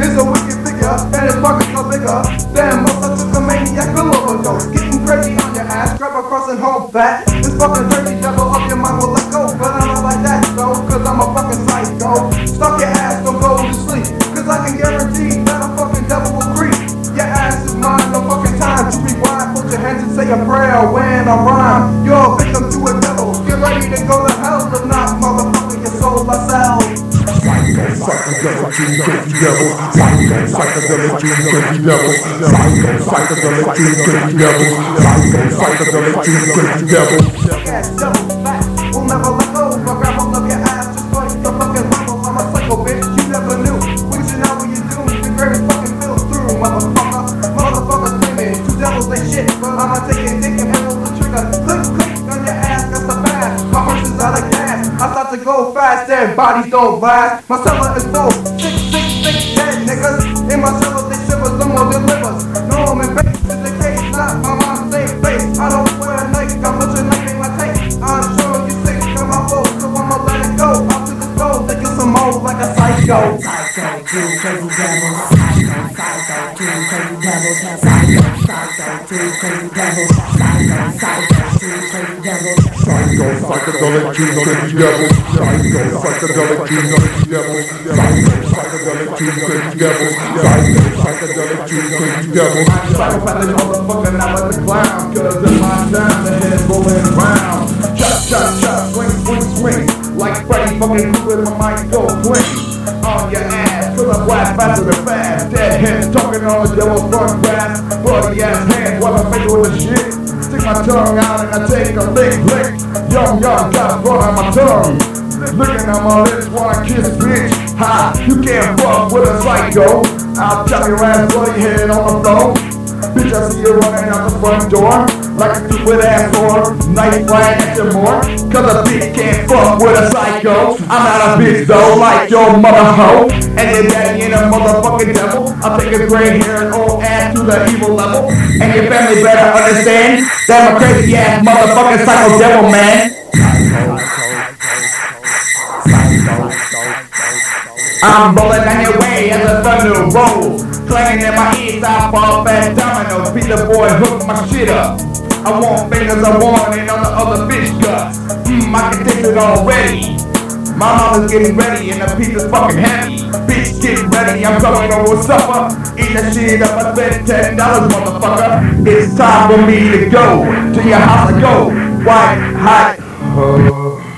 is a the wicked figure, and his pockets are bigger. Must have took a maniac pill overdose, crazy on your ass, grab a cross and hold back. This fucking crazy devil up your mind will let go, but I'm not like that though, cause I'm a fucking psycho. Stop your ass, don't go to sleep, cause I can guarantee that a fucking devil will creep. Your ass is mine, no fucking time to rewind. Put your hands and say a prayer when I rhyme. You're a victim to a devil. Get ready to go to hell, if not, motherfucker, your soul. Psycho, psychedelic, devil. Devil. Devil. Devil. The. I'm a psycho you never knew. Know what you do? The fucking through, motherfucker. Motherfuckers claiming two devils they shit, but I'ma go fast and bodies don't last. My summer is full. Six, six, six, dead niggas. Two crazy devils. Psycho, psycho, two crazy devils. Psycho, psycho, two crazy devils. Psycho, psycho, two crazy devils. Psycho, psychedelic, dream, crazy devil. Psycho, psychedelic, dream, crazy devil. Psycho, psychedelic, dream, crazy devil. Psycho, psychedelic, dream, crazy devil. Psychopathic motherfucker, now let the clown. Cause in my time, the head rolling around. Chop, chop, chop, swing, swing, swing. Like Freddy fucking Krueger, my mic go cling. On your ass, cause I'm blast faster than fast. Dead heads talking on the devil's front grass. Bloody ass hands while I'm making with the shit. Stick my tongue out and I take a lick, lick. Young, young, got blood on my tongue. Looking at my lips while I kiss bitch. Ha, you can't fuck with a psycho. I'll chop your ass bloody head on the floor. Bitch, I see you running out the front door like a stupid ass whore. Night flying at your more. Cause a bitch can't fuck a psycho. I'm not a bitch though, like your mother hoe. And your daddy ain't a motherfucking devil. I'll take his gray hair and old ass to the evil level. And your family better understand that I'm a crazy ass motherfucking psycho devil, man. I'm rolling on your way as a thunder rolls. Clanging in my ears, I fall fast dominoes. Beat the boy, hook my shit up. I want fingers, I want it on the other bitch guts. Mmm, I can taste it already. My mama's getting ready and the pizza's fucking heavy. Bitch, get ready, I'm coming over supper. Eat that shit up, I spent ten dollars, motherfucker. It's time for me to go to your house. I go white hot. Oh.